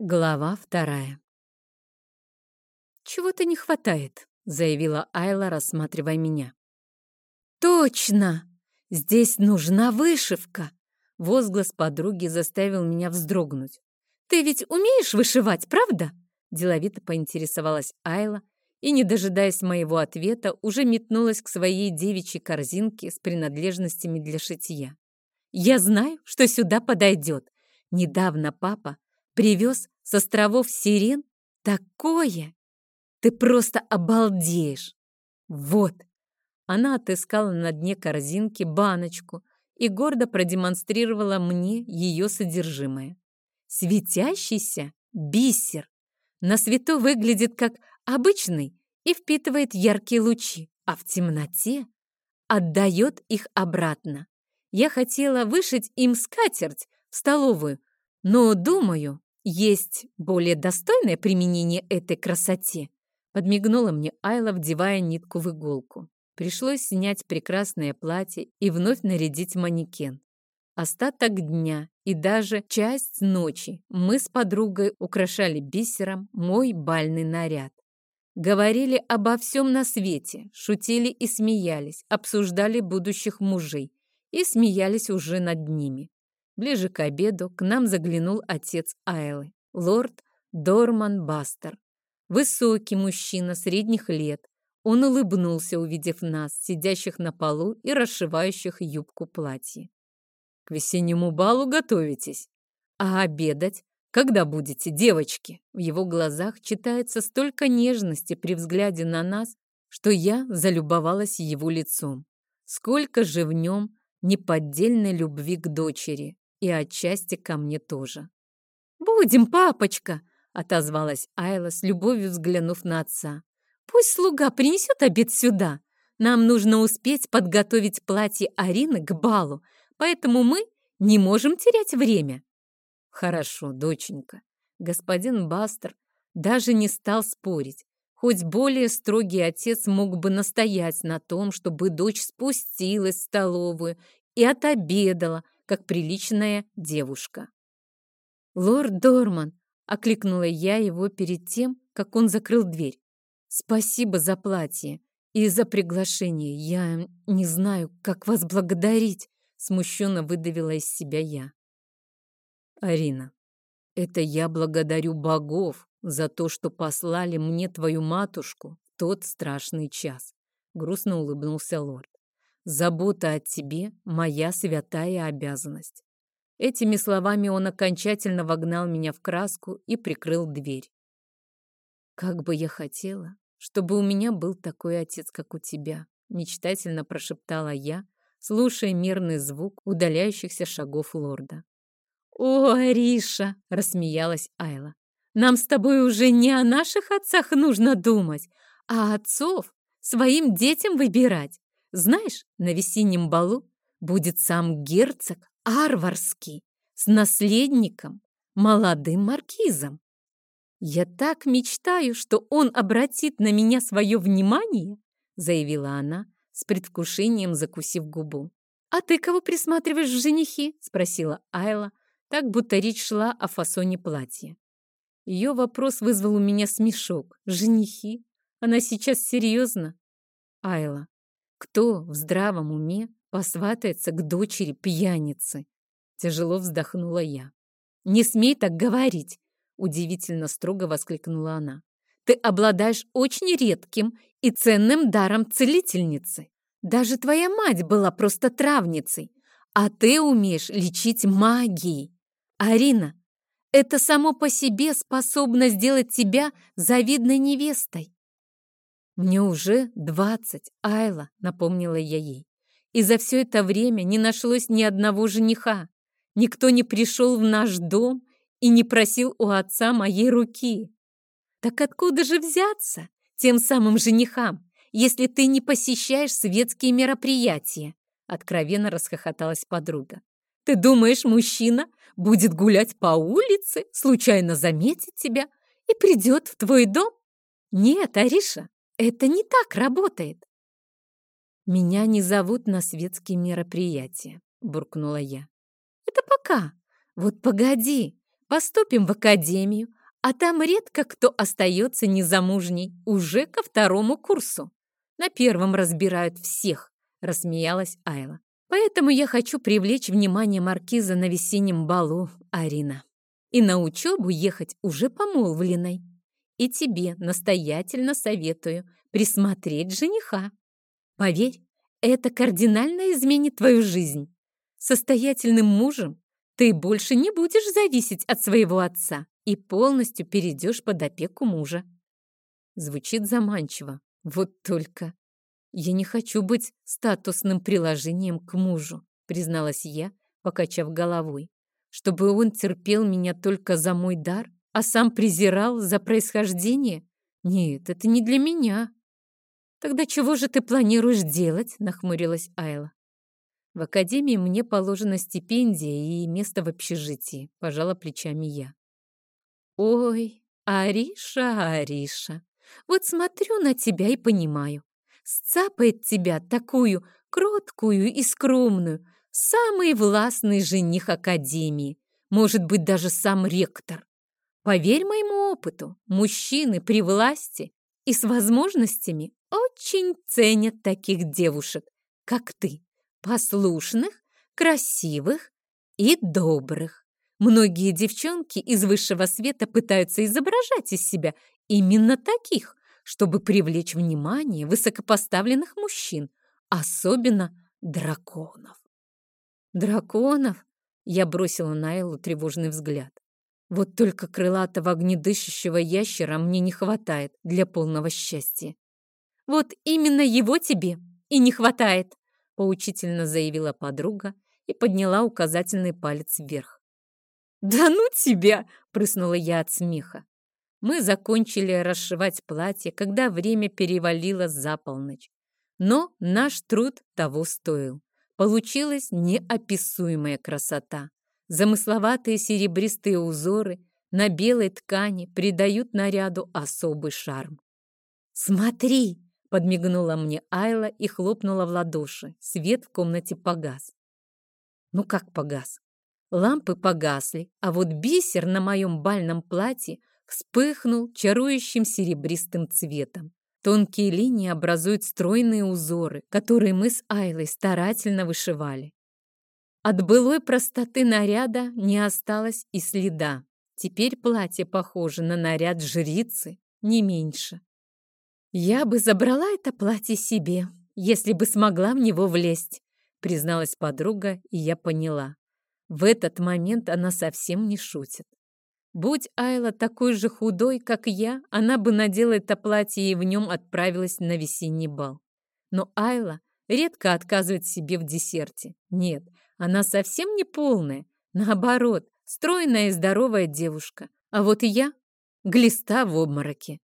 Глава вторая. «Чего-то не хватает», — заявила Айла, рассматривая меня. «Точно! Здесь нужна вышивка!» Возглас подруги заставил меня вздрогнуть. «Ты ведь умеешь вышивать, правда?» Деловито поинтересовалась Айла и, не дожидаясь моего ответа, уже метнулась к своей девичьей корзинке с принадлежностями для шитья. «Я знаю, что сюда подойдет. Недавно папа Привез с островов Сирен такое! Ты просто обалдеешь! Вот!» Она отыскала на дне корзинки баночку и гордо продемонстрировала мне ее содержимое. Светящийся бисер. На свету выглядит как обычный и впитывает яркие лучи, а в темноте отдает их обратно. Я хотела вышить им скатерть в столовую, но, думаю, есть более достойное применение этой красоте. Подмигнула мне Айла, вдевая нитку в иголку. Пришлось снять прекрасное платье и вновь нарядить манекен. Остаток дня и даже часть ночи мы с подругой украшали бисером мой бальный наряд. Говорили обо всем на свете, шутили и смеялись, обсуждали будущих мужей и смеялись уже над ними. Ближе к обеду к нам заглянул отец Айлы, лорд Дорман Бастер. Высокий мужчина средних лет. Он улыбнулся, увидев нас, сидящих на полу и расшивающих юбку платья. «К весеннему балу готовитесь? А обедать? Когда будете, девочки?» В его глазах читается столько нежности при взгляде на нас, что я залюбовалась его лицом. Сколько же в нем неподдельной любви к дочери, и отчасти ко мне тоже. «Будем, папочка!» — отозвалась Айла, с любовью взглянув на отца. «Пусть слуга принесет обед сюда. Нам нужно успеть подготовить платье Арины к балу, поэтому мы не можем терять время». «Хорошо, доченька». Господин Бастер даже не стал спорить, хоть более строгий отец мог бы настоять на том, чтобы дочь спустилась в столовую и отобедала, как приличная девушка. «Лорд Дорман!» — окликнула я его перед тем, как он закрыл дверь. «Спасибо за платье и за приглашение. Я не знаю, как вас благодарить!» — смущенно выдавила из себя я. «Арина, это я благодарю богов за то, что послали мне твою матушку в тот страшный час», — грустно улыбнулся лорд. Забота о тебе — моя святая обязанность. Этими словами он окончательно вогнал меня в краску и прикрыл дверь. Как бы я хотела, чтобы у меня был такой отец, как у тебя, мечтательно прошептала я, слушая мирный звук удаляющихся шагов лорда. «О, Ариша!» — рассмеялась Айла. «Нам с тобой уже не о наших отцах нужно думать, а отцов своим детям выбирать. Знаешь, на весеннем балу будет сам герцог Арварский с наследником, молодым маркизом. Я так мечтаю, что он обратит на меня свое внимание, заявила она, с предвкушением закусив губу. «А ты кого присматриваешь в женихи?» — спросила Айла, так будто речь шла о фасоне платья. Ее вопрос вызвал у меня смешок. «Женихи? Она сейчас серьезно?» «Айла, кто в здравом уме посватается к дочери пьяницы? Тяжело вздохнула я. Не смей так говорить, удивительно строго воскликнула она. Ты обладаешь очень редким и ценным даром целительницы. Даже твоя мать была просто травницей, а ты умеешь лечить магией. Арина, это само по себе способно сделать тебя завидной невестой. «Мне уже двадцать, Айла», — напомнила я ей. «И за все это время не нашлось ни одного жениха. Никто не пришел в наш дом и не просил у отца моей руки. Так откуда же взяться тем самым женихам, если ты не посещаешь светские мероприятия?» Откровенно расхохоталась подруга. «Ты думаешь, мужчина будет гулять по улице, случайно заметит тебя и придет в твой дом? Нет, Ариша, это не так работает. Меня не зовут на светские мероприятия, буркнула я. Это пока. Вот погоди, Поступим в академию, а там редко кто остается незамужней, уже ко второму курсу. На первом разбирают всех, рассмеялась Айла. Поэтому я хочу привлечь внимание маркиза на весеннем балу, Арина. И на учебу ехать уже помолвленной. И тебе настоятельно советую присмотреть жениха. Поверь, это кардинально изменит твою жизнь. Состоятельным мужем ты больше не будешь зависеть от своего отца и полностью перейдешь под опеку мужа. Звучит заманчиво. Вот только я не хочу быть статусным приложением к мужу, призналась я, покачав головой. Чтобы он терпел меня только за мой дар, а сам презирал за происхождение? Нет, это не для меня. Тогда чего же ты планируешь делать? нахмурилась Айла. В академии мне положена стипендия и место в общежитии, пожала плечами я. Ой, Ариша, Ариша, вот смотрю на тебя и понимаю. Сцапает тебя такую кроткую и скромную, самый властный жених Академии, может быть, даже сам ректор. Поверь моему опыту, мужчины при власти и с возможностями очень ценят таких девушек, как ты, послушных, красивых и добрых. Многие девчонки из высшего света пытаются изображать из себя именно таких, чтобы привлечь внимание высокопоставленных мужчин, особенно драконов. Драконов? Я бросила на Эллу тревожный взгляд. Вот только крылатого огнедышащего ящера мне не хватает для полного счастья. Вот именно его тебе и не хватает, поучительно заявила подруга и подняла указательный палец вверх. «Да ну тебя!» — прыснула я от смеха. Мы закончили расшивать платье, когда время перевалило за полночь. Но наш труд того стоил. Получилась неописуемая красота. Замысловатые серебристые узоры на белой ткани придают наряду особый шарм. «Смотри!» — подмигнула мне Айла и хлопнула в ладоши. Свет в комнате погас. Ну как погас? Лампы погасли, а вот бисер на моем бальном платье вспыхнул чарующим серебристым цветом. Тонкие линии образуют стройные узоры, которые мы с Айлой старательно вышивали. От былой простоты наряда не осталось и следа. Теперь платье похоже на наряд жрицы, не меньше. «Я бы забрала это платье себе, если бы смогла в него влезть», призналась подруга, и я поняла. В этот момент она совсем не шутит. Будь Айла такой же худой, как я, она бы надела это платье и в нем отправилась на весенний бал. Но Айла редко отказывает себе в десерте. Нет, она совсем не полная. Наоборот, стройная и здоровая девушка. А вот и я — глиста в обмороке.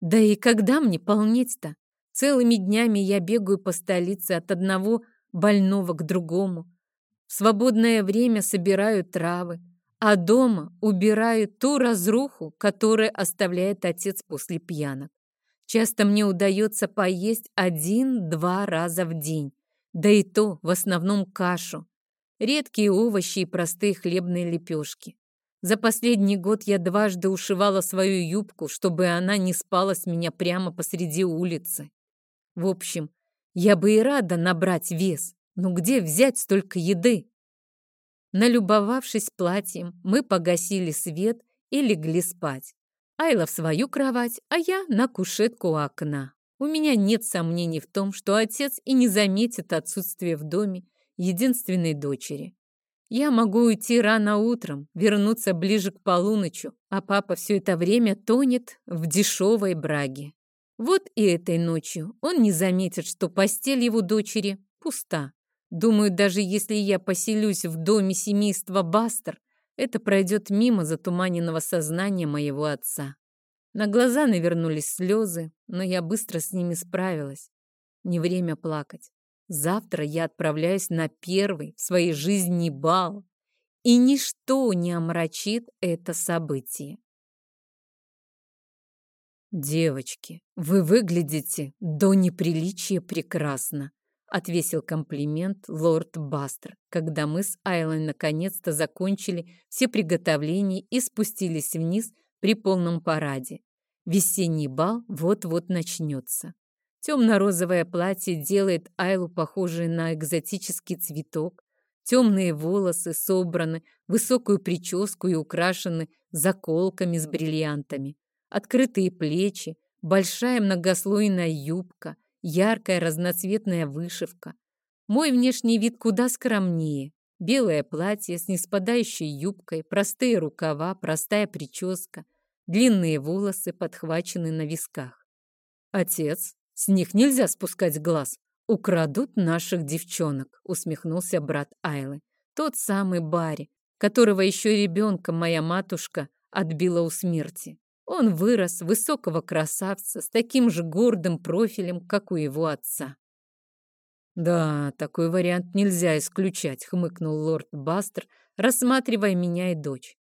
Да и когда мне полнеть-то? Целыми днями я бегаю по столице от одного больного к другому. В свободное время собираю травы, а дома убираю ту разруху, которую оставляет отец после пьянок. Часто мне удается поесть один-два раза в день, да и то в основном кашу, редкие овощи и простые хлебные лепешки. За последний год я дважды ушивала свою юбку, чтобы она не спала с меня прямо посреди улицы. В общем, я бы и рада набрать вес, но где взять столько еды? Налюбовавшись платьем, мы погасили свет и легли спать. Айла в свою кровать, а я на кушетку у окна. У меня нет сомнений в том, что отец и не заметит отсутствие в доме единственной дочери. Я могу уйти рано утром, вернуться ближе к полуночи, а папа все это время тонет в дешевой браге. Вот и этой ночью он не заметит, что постель его дочери пуста. Думаю, даже если я поселюсь в доме семейства Бастер, это пройдет мимо затуманенного сознания моего отца. На глаза навернулись слезы, но я быстро с ними справилась. Не время плакать. Завтра я отправляюсь на первый в своей жизни бал, и ничто не омрачит это событие. Девочки, вы выглядите до неприличия прекрасно, отвесил комплимент лорд Бастер, когда мы с Айлой наконец-то закончили все приготовления и спустились вниз при полном параде. Весенний бал вот-вот начнется. Темно-розовое платье делает Айлу похожей на экзотический цветок. Темные волосы собраны, высокую прическу и украшены заколками с бриллиантами. Открытые плечи, большая многослойная юбка, яркая разноцветная вышивка. Мой внешний вид куда скромнее. Белое платье с неспадающей юбкой, простые рукава, простая прическа, длинные волосы подхвачены на висках. Отец, с них нельзя спускать глаз. Украдут наших девчонок, усмехнулся брат Айлы. Тот самый Барри, которого еще ребенком моя матушка отбила у смерти. Он вырос высокого красавца с таким же гордым профилем, как у его отца. «Да, такой вариант нельзя исключать», — хмыкнул лорд Бастер, рассматривая меня и дочь.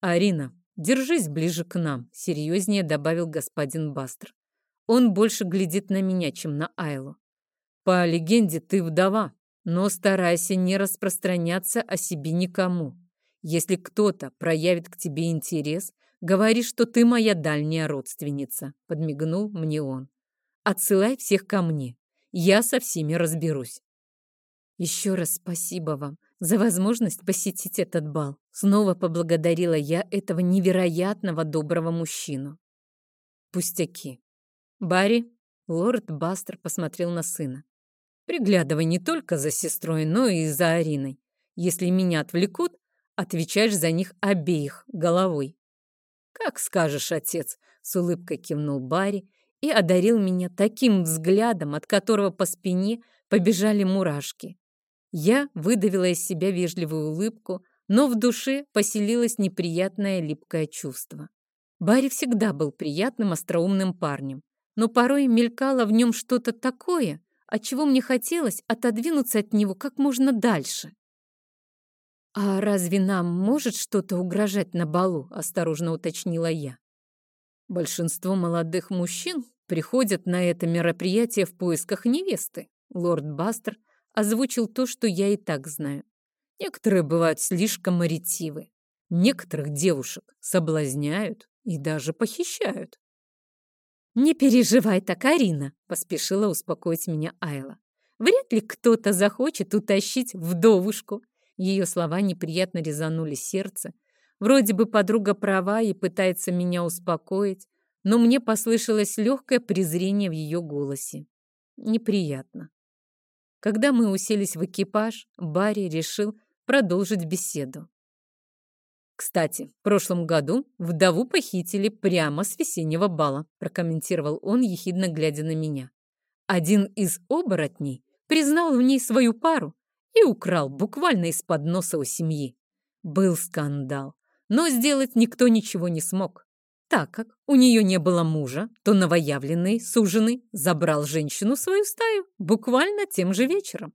«Арина, держись ближе к нам», — серьезнее добавил господин Бастер. «Он больше глядит на меня, чем на Айлу. По легенде, ты вдова, но старайся не распространяться о себе никому. Если кто-то проявит к тебе интерес, Говори, что ты моя дальняя родственница», — подмигнул мне он. «Отсылай всех ко мне. Я со всеми разберусь». «Еще раз спасибо вам за возможность посетить этот бал». Снова поблагодарила я этого невероятного доброго мужчину. «Пустяки. Барри», — лорд Бастер посмотрел на сына. «Приглядывай не только за сестрой, но и за Ариной. Если меня отвлекут, отвечаешь за них обеих головой. «Как скажешь, отец!» — с улыбкой кивнул Барри и одарил меня таким взглядом, от которого по спине побежали мурашки. Я выдавила из себя вежливую улыбку, но в душе поселилось неприятное липкое чувство. Барри всегда был приятным, остроумным парнем, но порой мелькало в нем что-то такое, от чего мне хотелось отодвинуться от него как можно дальше. «А разве нам может что-то угрожать на балу?» – осторожно уточнила я. Большинство молодых мужчин приходят на это мероприятие в поисках невесты. Лорд Бастер озвучил то, что я и так знаю. Некоторые бывают слишком ретивы. Некоторых девушек соблазняют и даже похищают. «Не переживай так, Арина», — поспешила успокоить меня Айла. «Вряд ли кто-то захочет утащить вдовушку ее слова неприятно резанули сердце. Вроде бы подруга права и пытается меня успокоить, но мне послышалось легкое презрение в ее голосе. Неприятно. Когда мы уселись в экипаж, Барри решил продолжить беседу. «Кстати, в прошлом году вдову похитили прямо с весеннего бала», прокомментировал он, ехидно глядя на меня. «Один из оборотней признал в ней свою пару и украл буквально из-под носа у семьи. Был скандал, но сделать никто ничего не смог. Так как у нее не было мужа, то новоявленный суженый забрал женщину в свою стаю буквально тем же вечером.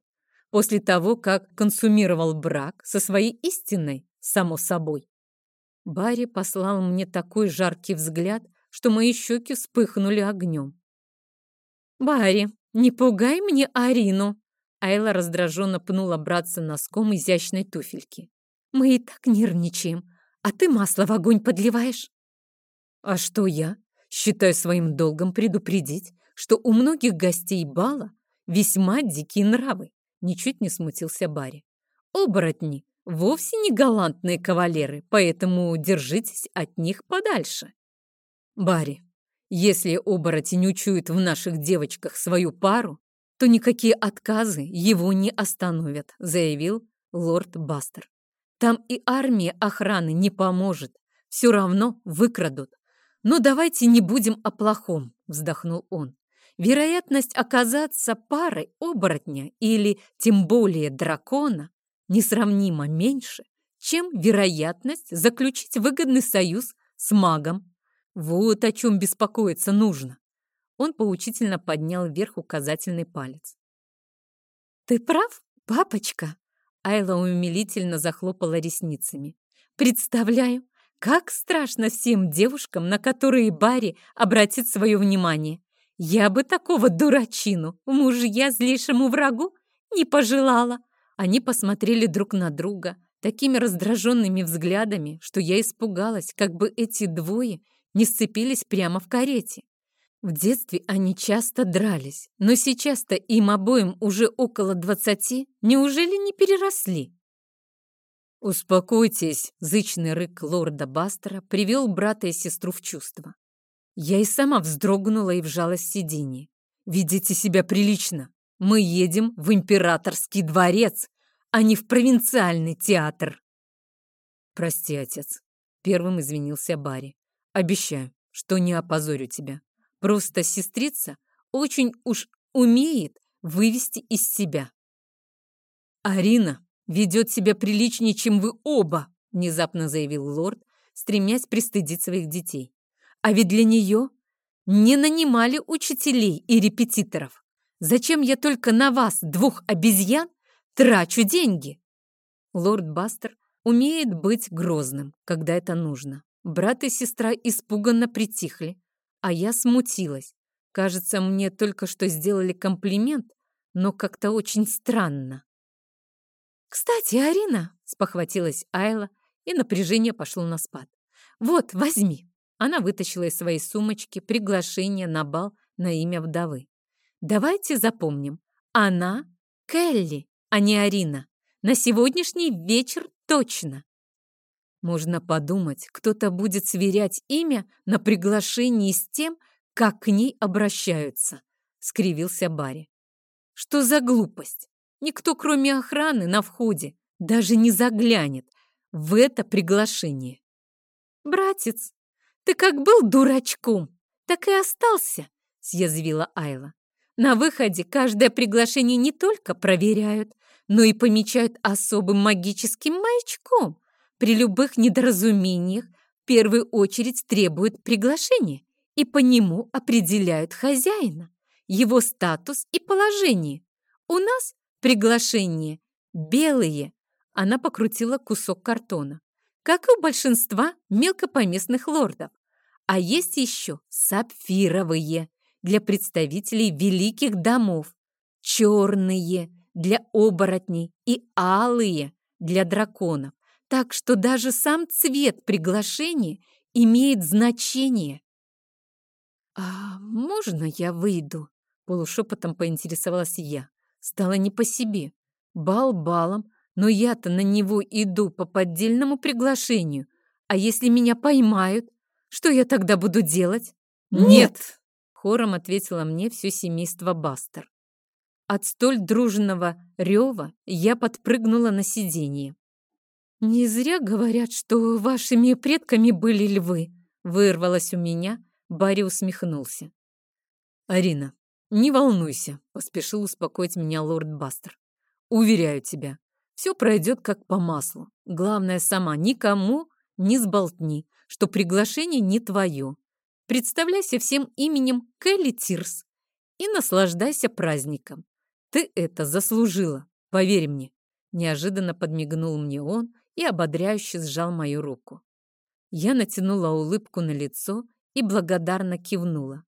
После того, как консумировал брак со своей истинной, само собой. Барри послал мне такой жаркий взгляд, что мои щеки вспыхнули огнем. «Барри, не пугай мне Арину!» Айла раздраженно пнула братца носком изящной туфельки. «Мы и так нервничаем, а ты масло в огонь подливаешь». «А что я? Считаю своим долгом предупредить, что у многих гостей бала весьма дикие нравы», ничуть не смутился Барри. «Оборотни вовсе не галантные кавалеры, поэтому держитесь от них подальше». «Барри, если оборотень учует в наших девочках свою пару, то никакие отказы его не остановят, заявил лорд Бастер. Там и армия охраны не поможет, все равно выкрадут. Но давайте не будем о плохом, вздохнул он. Вероятность оказаться парой оборотня или тем более дракона несравнимо меньше, чем вероятность заключить выгодный союз с магом. Вот о чем беспокоиться нужно. Он поучительно поднял вверх указательный палец. «Ты прав, папочка!» Айла умилительно захлопала ресницами. «Представляю, как страшно всем девушкам, на которые Барри обратит свое внимание. Я бы такого дурачину, мужья злейшему врагу, не пожелала. Они посмотрели друг на друга такими раздраженными взглядами, что я испугалась, как бы эти двое не сцепились прямо в карете. В детстве они часто дрались, но сейчас-то им обоим уже около двадцати, неужели не переросли? «Успокойтесь!» — зычный рык лорда Бастера привел брата и сестру в чувство. Я и сама вздрогнула и вжалась в сиденье. «Ведите себя прилично. Мы едем в императорский дворец, а не в провинциальный театр». «Прости, отец», — первым извинился Барри. «Обещаю, что не опозорю тебя. Просто сестрица очень уж умеет вывести из себя». «Арина ведет себя приличнее, чем вы оба», — внезапно заявил лорд, стремясь пристыдить своих детей. А ведь для нее не нанимали учителей и репетиторов. Зачем я только на вас, двух обезьян, трачу деньги? Лорд Бастер умеет быть грозным, когда это нужно. Брат и сестра испуганно притихли, а я смутилась. Кажется, мне только что сделали комплимент, но как-то очень странно. «Кстати, Арина!» — спохватилась Айла, и напряжение пошло на спад. «Вот, возьми!» Она вытащила из своей сумочки приглашение на бал на имя вдовы. «Давайте запомним. Она Келли, а не Арина. На сегодняшний вечер точно». Можно подумать, кто-то будет сверять имя на приглашении с тем, как к ней обращаются, — скривился Барри. Что за глупость? Никто, кроме охраны на входе, даже не заглянет в это приглашение. Братец, «Ты как был дурачком, так и остался», — съязвила Айла. «На выходе каждое приглашение не только проверяют, но и помечают особым магическим маячком. При любых недоразумениях в первую очередь требуют приглашения и по нему определяют хозяина, его статус и положение. У нас приглашения белые». Она покрутила кусок картона как и у большинства мелкопоместных лордов. А есть еще сапфировые для представителей великих домов, черные для оборотней и алые для драконов. Так что даже сам цвет приглашения имеет значение. «А можно я выйду?» — полушепотом поинтересовалась я. Стало не по себе. Бал балом, но я-то на него иду по поддельному приглашению. А если меня поймают, что я тогда буду делать? Нет! Хором ответило мне все семейство Бастер. От столь дружного рева я подпрыгнула на сиденье. «Не зря говорят, что вашими предками были львы», вырвалось у меня, Барри усмехнулся. «Арина, не волнуйся», — поспешил успокоить меня лорд Бастер. «Уверяю тебя, все пройдет как по маслу. Главное, сама никому не сболтни, что приглашение не твое. Представляйся всем именем Келли Тирс и наслаждайся праздником. Ты это заслужила, поверь мне. Неожиданно подмигнул мне он и ободряюще сжал мою руку. Я натянула улыбку на лицо и благодарно кивнула.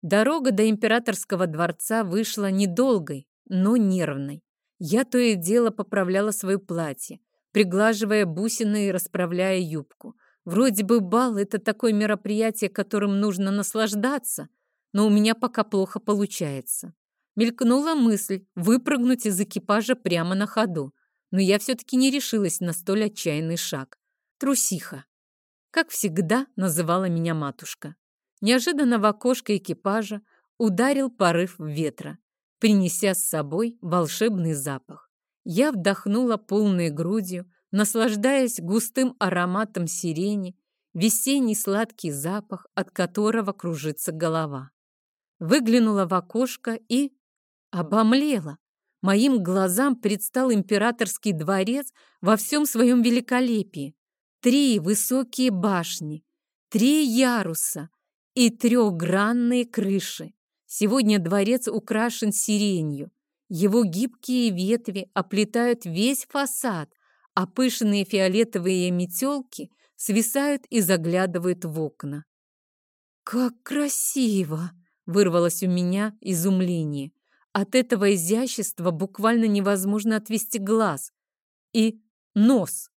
Дорога до императорского дворца вышла недолгой, но нервной. Я то и дело поправляла свое платье, приглаживая бусины и расправляя юбку. Вроде бы бал — это такое мероприятие, которым нужно наслаждаться, но у меня пока плохо получается. Мелькнула мысль выпрыгнуть из экипажа прямо на ходу, но я все-таки не решилась на столь отчаянный шаг. Трусиха. Как всегда называла меня матушка. Неожиданно в окошко экипажа ударил порыв ветра принеся с собой волшебный запах. Я вдохнула полной грудью, наслаждаясь густым ароматом сирени, весенний сладкий запах, от которого кружится голова. Выглянула в окошко и обомлела. Моим глазам предстал императорский дворец во всем своем великолепии. Три высокие башни, три яруса и трехгранные крыши. Сегодня дворец украшен сиренью. Его гибкие ветви оплетают весь фасад, а пышные фиолетовые метелки свисают и заглядывают в окна. «Как красиво!» — Вырвалось у меня изумление. От этого изящества буквально невозможно отвести глаз. И нос.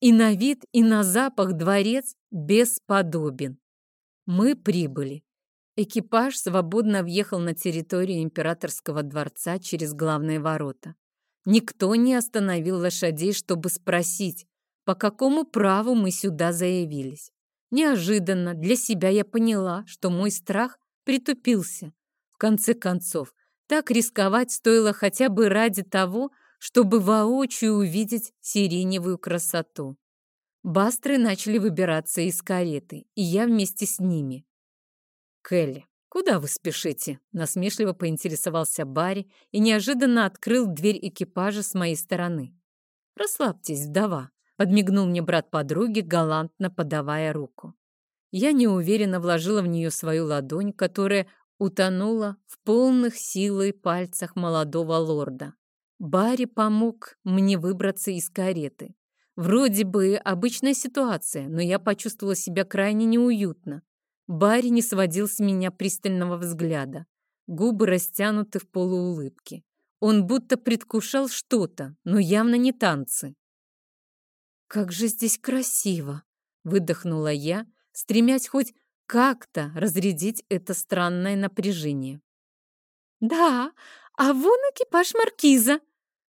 И на вид, и на запах дворец бесподобен. Мы прибыли. Экипаж свободно въехал на территорию императорского дворца через главные ворота. Никто не остановил лошадей, чтобы спросить, по какому праву мы сюда заявились. Неожиданно для себя я поняла, что мой страх притупился. В конце концов, так рисковать стоило хотя бы ради того, чтобы воочию увидеть сиреневую красоту. Бастры начали выбираться из кареты, и я вместе с ними. «Келли, куда вы спешите?» — насмешливо поинтересовался Барри и неожиданно открыл дверь экипажа с моей стороны. «Расслабьтесь, вдова», — подмигнул мне брат подруги, галантно подавая руку. Я неуверенно вложила в нее свою ладонь, которая утонула в полных силой пальцах молодого лорда. Барри помог мне выбраться из кареты. Вроде бы обычная ситуация, но я почувствовала себя крайне неуютно. Барри не сводил с меня пристального взгляда. Губы растянуты в полуулыбке. Он будто предвкушал что-то, но явно не танцы. «Как же здесь красиво!» — выдохнула я, стремясь хоть как-то разрядить это странное напряжение. «Да, а вон экипаж маркиза!»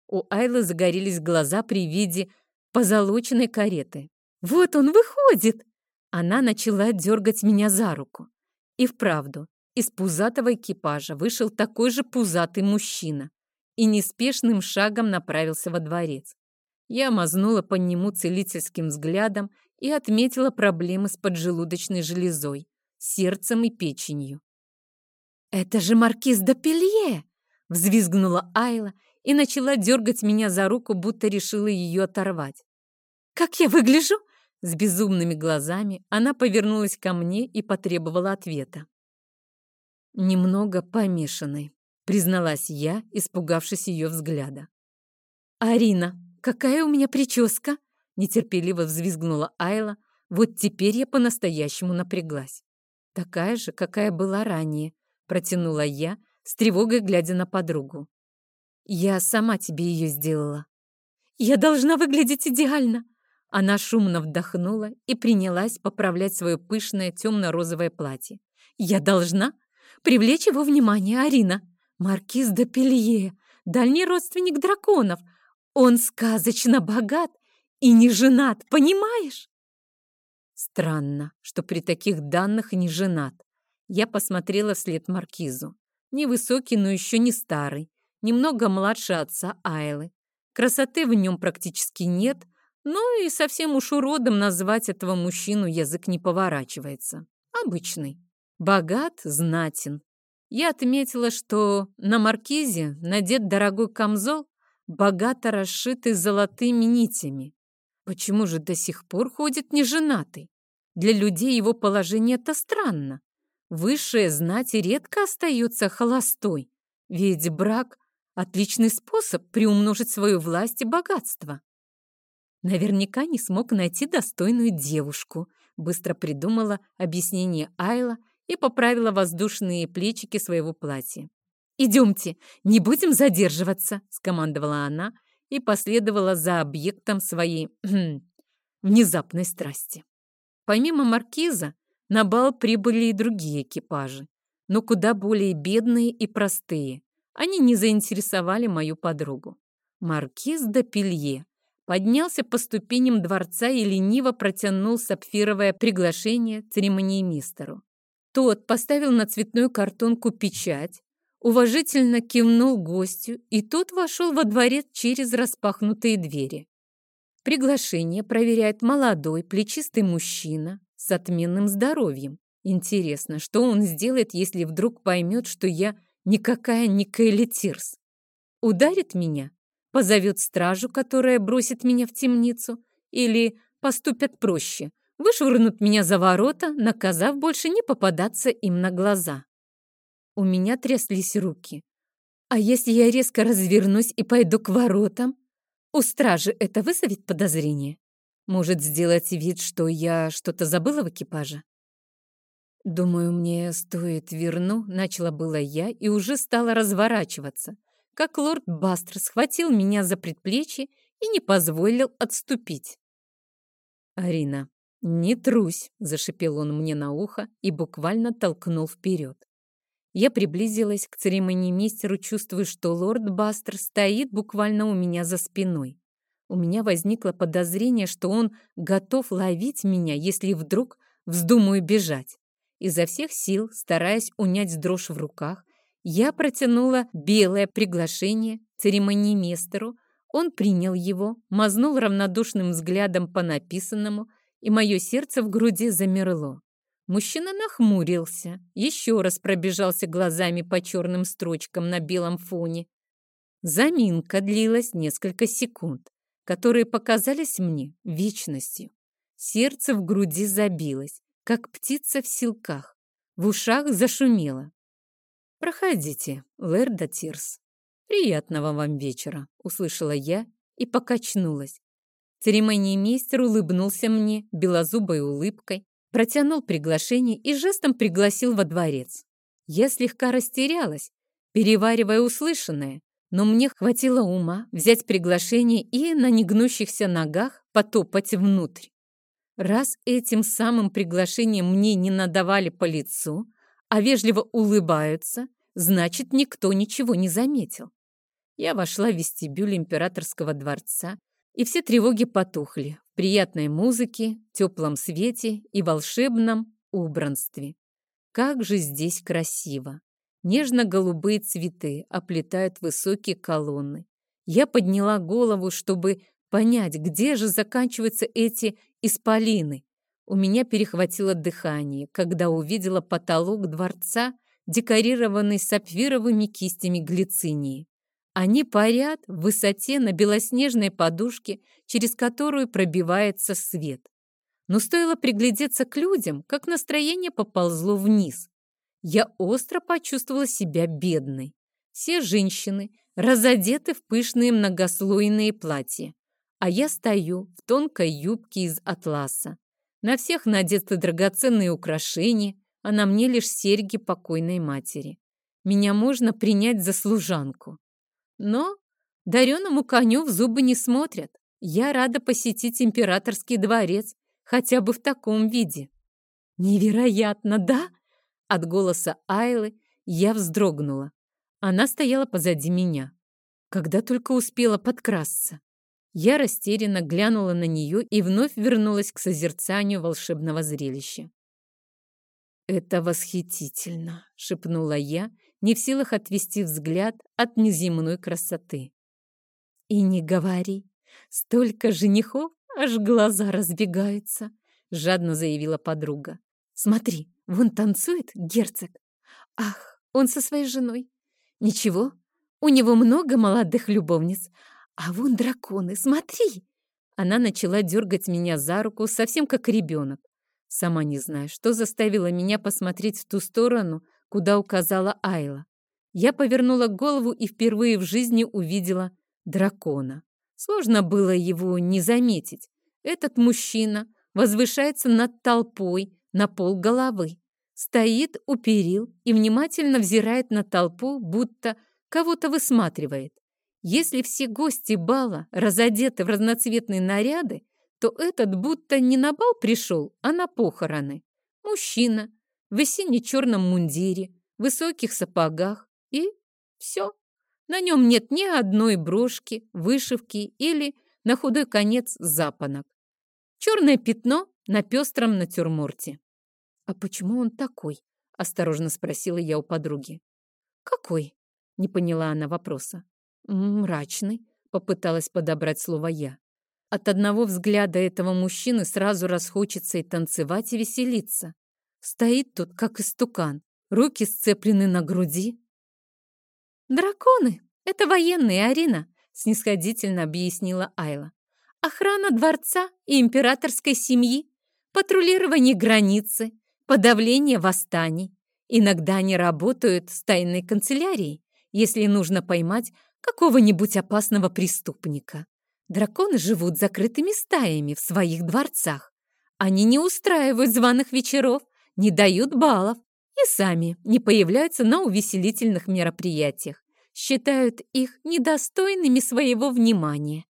У Айлы загорелись глаза при виде позолоченной кареты. «Вот он выходит!» Она начала дергать меня за руку. И вправду, из пузатого экипажа вышел такой же пузатый мужчина и неспешным шагом направился во дворец. Я мазнула по нему целительским взглядом и отметила проблемы с поджелудочной железой, сердцем и печенью. «Это же маркиз де Пелье!» — взвизгнула Айла и начала дергать меня за руку, будто решила ее оторвать. «Как я выгляжу?» С безумными глазами она повернулась ко мне и потребовала ответа. «Немного помешанной», — призналась я, испугавшись ее взгляда. «Арина, какая у меня прическа?» — нетерпеливо взвизгнула Айла. «Вот теперь я по-настоящему напряглась. Такая же, какая была ранее», — протянула я, с тревогой глядя на подругу. «Я сама тебе ее сделала». «Я должна выглядеть идеально!» Она шумно вдохнула и принялась поправлять свое пышное темно-розовое платье. «Я должна привлечь его внимание, Арина. Маркиз де Пелье, дальний родственник драконов. Он сказочно богат и не женат, понимаешь?» Странно, что при таких данных не женат. Я посмотрела вслед Маркизу. Невысокий, но еще не старый. Немного младше отца Айлы. Красоты в нем практически нет, ну и совсем уж уродом назвать этого мужчину язык не поворачивается. Обычный. Богат, знатен. Я отметила, что на маркизе надет дорогой камзол, богато расшитый золотыми нитями. Почему же до сих пор ходит неженатый? Для людей его положение это странно. Высшая знать редко остается холостой, ведь брак – отличный способ приумножить свою власть и богатство. Наверняка не смог найти достойную девушку. Быстро придумала объяснение Айла и поправила воздушные плечики своего платья. «Идемте, не будем задерживаться», — скомандовала она и последовала за объектом своей внезапной страсти. Помимо маркиза, на бал прибыли и другие экипажи, но куда более бедные и простые. Они не заинтересовали мою подругу. Маркиз де Пелье поднялся по ступеням дворца и лениво протянул сапфировое приглашение церемониймистеру. Тот поставил на цветную картонку печать, уважительно кивнул гостю, и тот вошел во дворец через распахнутые двери. Приглашение проверяет молодой, плечистый мужчина с отменным здоровьем. Интересно, что он сделает, если вдруг поймет, что я никакая не Тирс? Ударит меня? Позовет стражу, которая бросит меня в темницу? Или поступят проще, вышвырнут меня за ворота, наказав больше не попадаться им на глаза? У меня тряслись руки. А если я резко развернусь и пойду к воротам? У стражи это вызовет подозрение? Может, сделать вид, что я что-то забыла в экипаже? Думаю, мне стоит верну, начала было я и уже стала разворачиваться, как лорд Бастер схватил меня за предплечье и не позволил отступить. «Арина, не трусь!» – зашипел он мне на ухо и буквально толкнул вперед. Я приблизилась к церемониймейстеру, чувствуя, что лорд Бастер стоит буквально у меня за спиной. У меня возникло подозрение, что он готов ловить меня, если вдруг вздумаю бежать. Изо всех сил, стараясь унять дрожь в руках, я протянула белое приглашение церемониймейстеру. Он принял его, мазнул равнодушным взглядом по написанному, и мое сердце в груди замерло. Мужчина нахмурился, еще раз пробежался глазами по черным строчкам на белом фоне. Заминка длилась несколько секунд, которые показались мне вечностью. Сердце в груди забилось, как птица в силках. В ушах зашумело. «Проходите, Лерда Тирс. Приятного вам вечера», — услышала я и покачнулась. Церемониймейстер улыбнулся мне белозубой улыбкой, протянул приглашение и жестом пригласил во дворец. Я слегка растерялась, переваривая услышанное, но мне хватило ума взять приглашение и на негнущихся ногах потопать внутрь. Раз этим самым приглашением мне не надавали по лицу, а вежливо улыбаются, значит, никто ничего не заметил. Я вошла в вестибюль императорского дворца и все тревоги потухли в приятной музыке, теплом свете и волшебном убранстве. Как же здесь красиво! Нежно-голубые цветы оплетают высокие колонны. Я подняла голову, чтобы понять, где же заканчиваются эти исполины. У меня перехватило дыхание, когда увидела потолок дворца, декорированный сапфировыми кистями глицинии. Они парят в высоте на белоснежной подушке, через которую пробивается свет. Но стоило приглядеться к людям, как настроение поползло вниз. Я остро почувствовала себя бедной. Все женщины разодеты в пышные многослойные платья, а я стою в тонкой юбке из атласа. На всех надеты драгоценные украшения, а на мне лишь серьги покойной матери. Меня можно принять за служанку. Но дареному коню в зубы не смотрят. Я рада посетить императорский дворец, хотя бы в таком виде. Невероятно, да? От голоса Айлы я вздрогнула. Она стояла позади меня. Когда только успела подкрасться. Я растерянно глянула на нее и вновь вернулась к созерцанию волшебного зрелища. «Это восхитительно!» — шепнула я не в силах отвести взгляд от неземной красоты. «И не говори, столько женихов, аж глаза разбегаются», — жадно заявила подруга. «Смотри, вон танцует герцог. Ах, он со своей женой. Ничего, у него много молодых любовниц. А вон драконы, смотри!» Она начала дергать меня за руку, совсем как ребенок. Сама не знаю, что заставило меня посмотреть в ту сторону, куда указала Айла. Я повернула голову и впервые в жизни увидела дракона. Сложно было его не заметить. Этот мужчина возвышается над толпой на пол головы, стоит у перил и внимательно взирает на толпу, будто кого-то высматривает. Если все гости бала разодеты в разноцветные наряды, то этот будто не на бал пришел, а на похороны. Мужчина в сине-черном мундире, высоких сапогах и все. На нем нет ни одной брошки, вышивки или, на худой конец, запонок. Черное пятно на пестром натюрморте. «А почему он такой?» — осторожно спросила я у подруги. «Какой?» — не поняла она вопроса. «Мрачный», — попыталась подобрать слово я. От одного взгляда этого мужчины сразу расхочется и танцевать, и веселиться. Стоит тут, как истукан, руки сцеплены на груди. «Драконы — это военные, Арина», — снисходительно объяснила Айла. «Охрана дворца и императорской семьи, патрулирование границы, подавление восстаний. Иногда они работают с тайной канцелярией, если нужно поймать какого-нибудь опасного преступника. Драконы живут закрытыми стаями в своих дворцах. Они не устраивают званых вечеров, не дают баллов и сами не появляются на увеселительных мероприятиях, считают их недостойными своего внимания.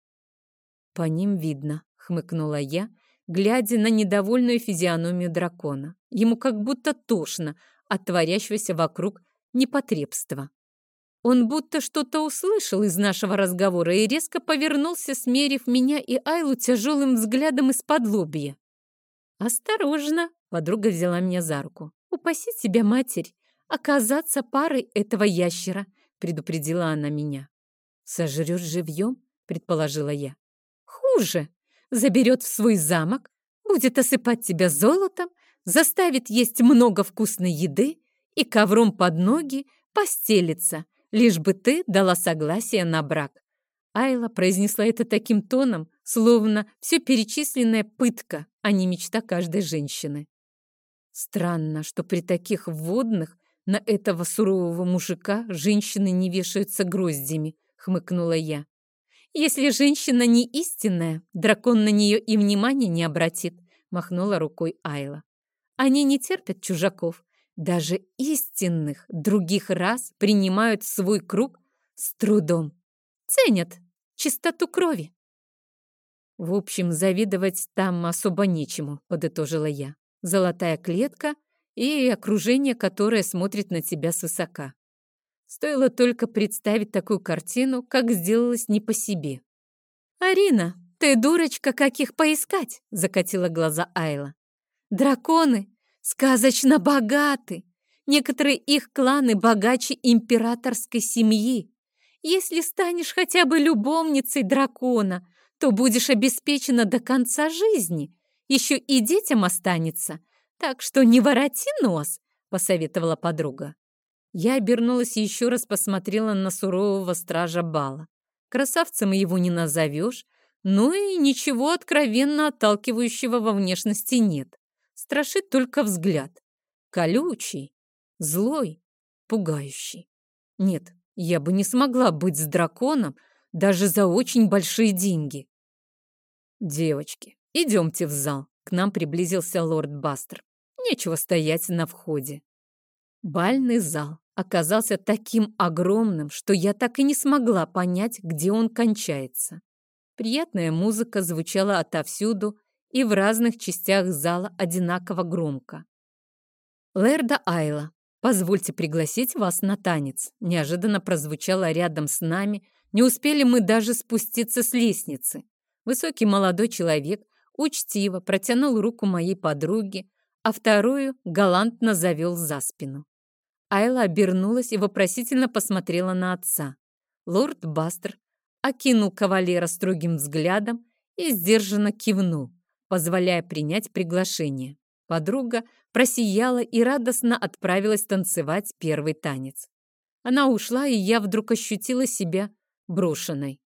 «По ним видно», — хмыкнула я, глядя на недовольную физиономию дракона. Ему как будто тошно от творящегося вокруг непотребства. Он будто что-то услышал из нашего разговора и резко повернулся, смерив меня и Айлу тяжелым взглядом из-под лобья. «Осторожно!» — подруга взяла меня за руку. «Упаси тебя, матерь, оказаться парой этого ящера!» — предупредила она меня. «Сожрешь живьем?» — предположила я. «Хуже! Заберет в свой замок, будет осыпать тебя золотом, заставит есть много вкусной еды и ковром под ноги постелится, лишь бы ты дала согласие на брак. Айла произнесла это таким тоном, словно все перечисленная пытка, а не мечта каждой женщины. Странно, что при таких вводных на этого сурового мужика женщины не вешаются гроздями, хмыкнула я. Если женщина не истинная, дракон на нее и внимания не обратит, махнула рукой Айла. Они не терпят чужаков, даже истинных других рас принимают в свой круг с трудом. Ценят чистоту крови. В общем, завидовать там особо нечему, подытожила я. Золотая клетка и окружение, которое смотрит на тебя свысока. Стоило только представить такую картину, как сделалось не по себе. «Арина, ты дурочка, каких поискать!» — закатила глаза Айла. «Драконы сказочно богаты. Некоторые их кланы богаче императорской семьи. Если станешь хотя бы любовницей дракона, то будешь обеспечена до конца жизни. Еще и детям останется. Так что не вороти нос, посоветовала подруга. Я обернулась и еще раз посмотрела на сурового стража бала. Красавцем его не назовешь, но и ничего откровенно отталкивающего во внешности нет. Страшит только взгляд. Колючий, злой, пугающий. Нет, я бы не смогла быть с драконом даже за очень большие деньги. Девочки, идемте в зал. К нам приблизился лорд Бастер. Нечего стоять на входе. Бальный зал оказался таким огромным, что я так и не смогла понять, где он кончается. Приятная музыка звучала отовсюду, и в разных частях зала одинаково громко. «Лерда Айла, позвольте пригласить вас на танец», неожиданно прозвучало рядом с нами, не успели мы даже спуститься с лестницы. Высокий молодой человек учтиво протянул руку моей подруге, а вторую галантно завел за спину. Айла обернулась и вопросительно посмотрела на отца. Лорд Бастер окинул кавалера строгим взглядом и сдержанно кивнул позволяя принять приглашение. Подруга просияла и радостно отправилась танцевать первый танец. Она ушла, и я вдруг ощутила себя брошенной.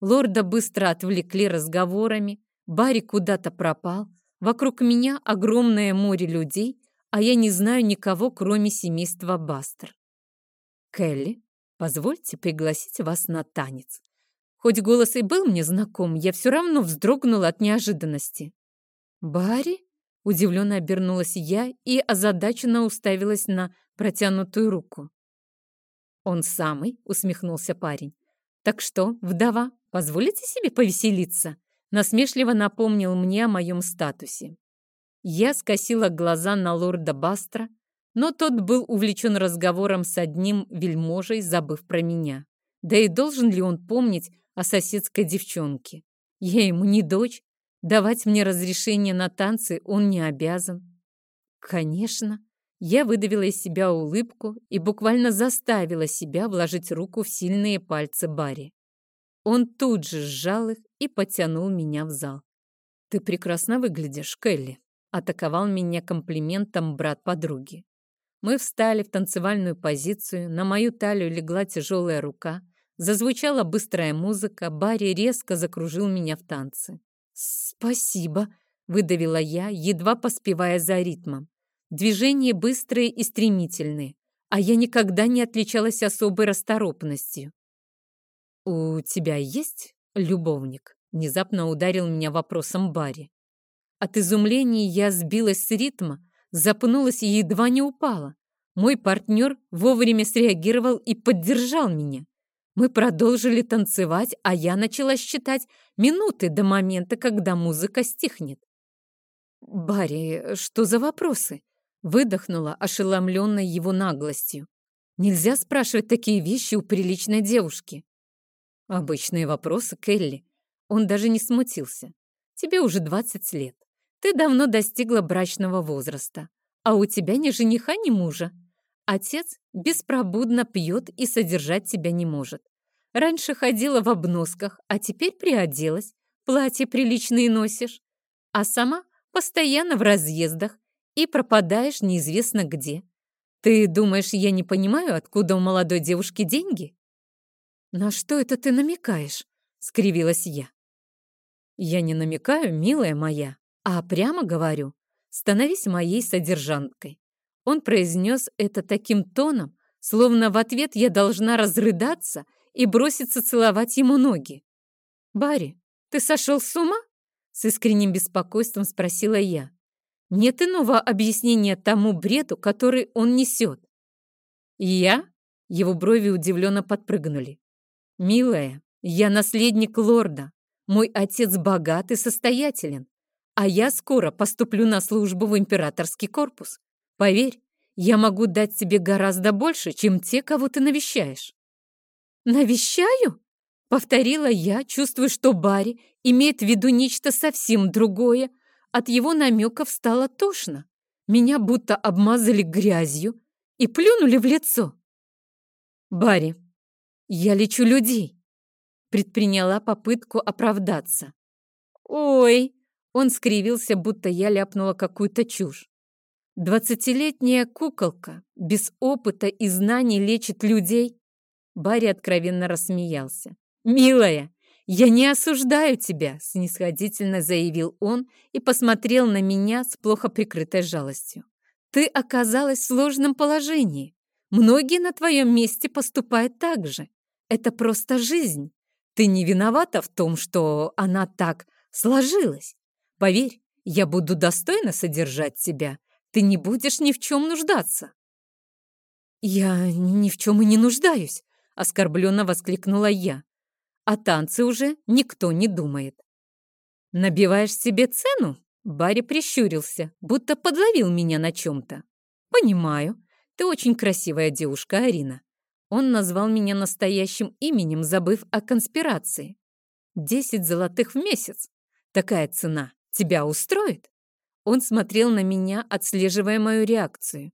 Лорда быстро отвлекли разговорами, Барри куда-то пропал, вокруг меня огромное море людей, а я не знаю никого, кроме семейства Бастер. «Келли, позвольте пригласить вас на танец». Хоть голос и был мне знаком, я все равно вздрогнула от неожиданности. «Барри?» — удивленно обернулась я и озадаченно уставилась на протянутую руку. «Он самый», — усмехнулся парень. «Так что, вдова, позволите себе повеселиться?» Насмешливо напомнил мне о моем статусе. Я скосила глаза на лорда Бастра, но тот был увлечен разговором с одним вельможей, забыв про меня. Да и должен ли он помнить о соседской девчонке? Я ему не дочь, Давать мне разрешение на танцы он не обязан. Конечно. Я выдавила из себя улыбку и буквально заставила себя вложить руку в сильные пальцы Барри. Он тут же сжал их и потянул меня в зал. «Ты прекрасно выглядишь, Келли», — атаковал меня комплиментом брат подруги. Мы встали в танцевальную позицию, на мою талию легла тяжелая рука, зазвучала быстрая музыка, Барри резко закружил меня в танце. «Спасибо», — выдавила я, едва поспевая за ритмом. Движения быстрые и стремительные, а я никогда не отличалась особой расторопностью. «У тебя есть любовник?» — внезапно ударил меня вопросом Барри. От изумления я сбилась с ритма, запнулась и едва не упала. Мой партнер вовремя среагировал и поддержал меня. Мы продолжили танцевать, а я начала считать минуты до момента, когда музыка стихнет. «Барри, что за вопросы?» Выдохнула, ошеломленная его наглостью. «Нельзя спрашивать такие вещи у приличной девушки». «Обычные вопросы, Келли». Он даже не смутился. «Тебе уже 20 лет. Ты давно достигла брачного возраста, а у тебя ни жениха, ни мужа. Отец беспробудно пьет и содержать тебя не может. Раньше ходила в обносках, а теперь приоделась, платье приличные носишь, а сама постоянно в разъездах и пропадаешь неизвестно где. Ты думаешь, я не понимаю, откуда у молодой девушки деньги? На что это ты намекаешь? скривилась я. Я не намекаю, милая моя, а прямо говорю: становись моей содержанкой. Он произнес это таким тоном, словно в ответ я должна разрыдаться и броситься целовать ему ноги. «Барри, ты сошел с ума?» С искренним беспокойством спросила я. Нет иного объяснения тому бреду, который он несет. Я? Его брови удивленно подпрыгнули. Милая, я наследник лорда. Мой отец богат и состоятелен. А я скоро поступлю на службу в императорский корпус. Поверь, я могу дать тебе гораздо больше, чем те, кого ты навещаешь. Навещаю? Повторила я, чувствуя, что Барри имеет в виду нечто совсем другое. От его намеков стало тошно. Меня будто обмазали грязью и плюнули в лицо. Барри, я лечу людей. Предприняла попытку оправдаться. Ой, он скривился, будто я ляпнула какую-то чушь. Двадцатилетняя куколка без опыта и знаний лечит людей. Барри откровенно рассмеялся. «Милая, я не осуждаю тебя», — снисходительно заявил он и посмотрел на меня с плохо прикрытой жалостью. «Ты оказалась в сложном положении. Многие на твоем месте поступают так же. Это просто жизнь. Ты не виновата в том, что она так сложилась. Поверь, я буду достойно содержать тебя. Ты не будешь ни в чем нуждаться». «Я ни в чем и не нуждаюсь», — оскорбленно воскликнула я. О танце уже никто не думает. «Набиваешь себе цену?» Барри прищурился, будто подловил меня на чем-то. «Понимаю. Ты очень красивая девушка, Арина». Он назвал меня настоящим именем, забыв о конспирации. «Десять золотых в месяц. Такая цена тебя устроит?» Он смотрел на меня, отслеживая мою реакцию.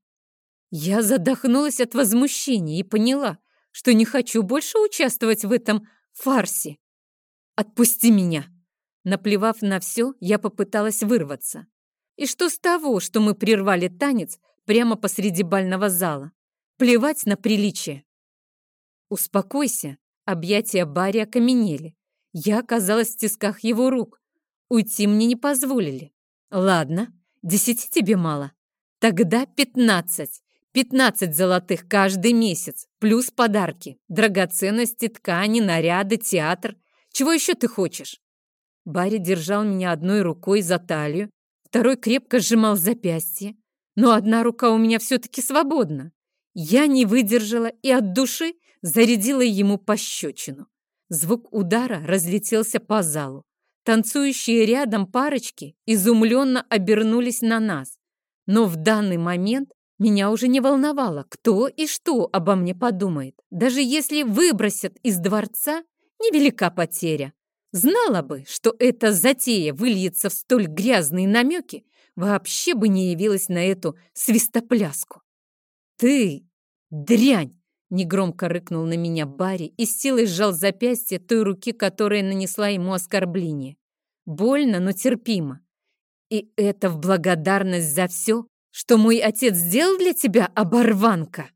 Я задохнулась от возмущения и поняла, что не хочу больше участвовать в этом фарсе. «Отпусти меня!» Наплевав на все, я попыталась вырваться. И что с того, что мы прервали танец прямо посреди бального зала? Плевать на приличие. Успокойся. Объятия Барри окаменели. Я оказалась в тисках его рук. Уйти мне не позволили. Ладно, десяти тебе мало. Тогда пятнадцать. Пятнадцать золотых каждый месяц, плюс подарки, драгоценности, ткани, наряды, театр. Чего еще ты хочешь? Барри держал меня одной рукой за талию, второй крепко сжимал запястье, но одна рука у меня все-таки свободна. Я не выдержала и от души зарядила ему пощечину. Звук удара разлетелся по залу. Танцующие рядом парочки изумленно обернулись на нас. Но в данный момент меня уже не волновало, кто и что обо мне подумает. Даже если выбросят из дворца, невелика потеря. Знала бы, что эта затея выльется в столь грязные намеки, вообще бы не явилась на эту свистопляску. «Ты, дрянь!» — негромко рыкнул на меня Барри и с силой сжал запястье той руки, которая нанесла ему оскорбление. Больно, но терпимо. И это в благодарность за все, что мой отец сделал для тебя, оборванка?»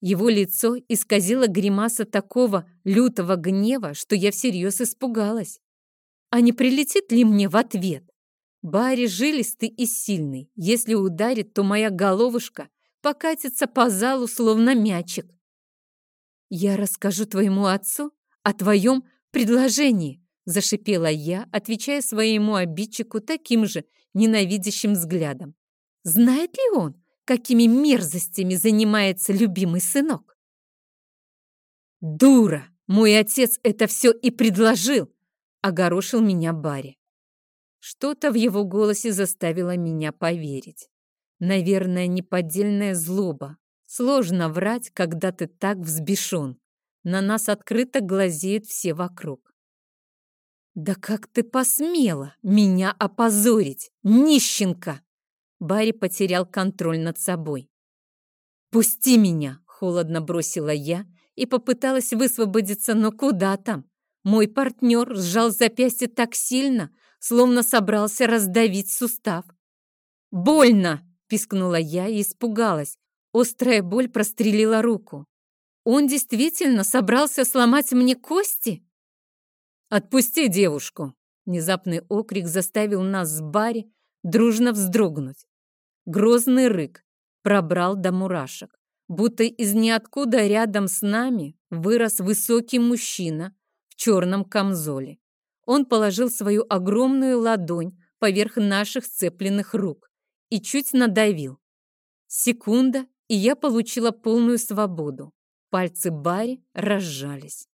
Его лицо исказило гримаса такого лютого гнева, что я всерьез испугалась. А не прилетит ли мне в ответ? Барри жилистый и сильный. Если ударит, то моя головушка покатится по залу, словно мячик. «Я расскажу твоему отцу о твоем предложении», зашипела я, отвечая своему обидчику таким же ненавидящим взглядом. Знает ли он, какими мерзостями занимается любимый сынок? «Дура! Мой отец это все и предложил!» — огорошил меня Барри. Что-то в его голосе заставило меня поверить. Наверное, неподдельная злоба. Сложно врать, когда ты так взбешен. На нас открыто глазеют все вокруг. «Да как ты посмела меня опозорить, нищенка!» Барри потерял контроль над собой. «Пусти меня!» — холодно бросила я и попыталась высвободиться, но куда там? Мой партнер сжал запястье так сильно, словно собрался раздавить сустав. «Больно!» — пискнула я и испугалась. Острая боль прострелила руку. «Он действительно собрался сломать мне кости?» «Отпусти девушку!» Внезапный окрик заставил нас с Барри дружно вздрогнуть. Грозный рык пробрал до мурашек. Будто из ниоткуда рядом с нами вырос высокий мужчина в черном камзоле. Он положил свою огромную ладонь поверх наших сцепленных рук и чуть надавил. Секунда, и я получила полную свободу. Пальцы Барри разжались.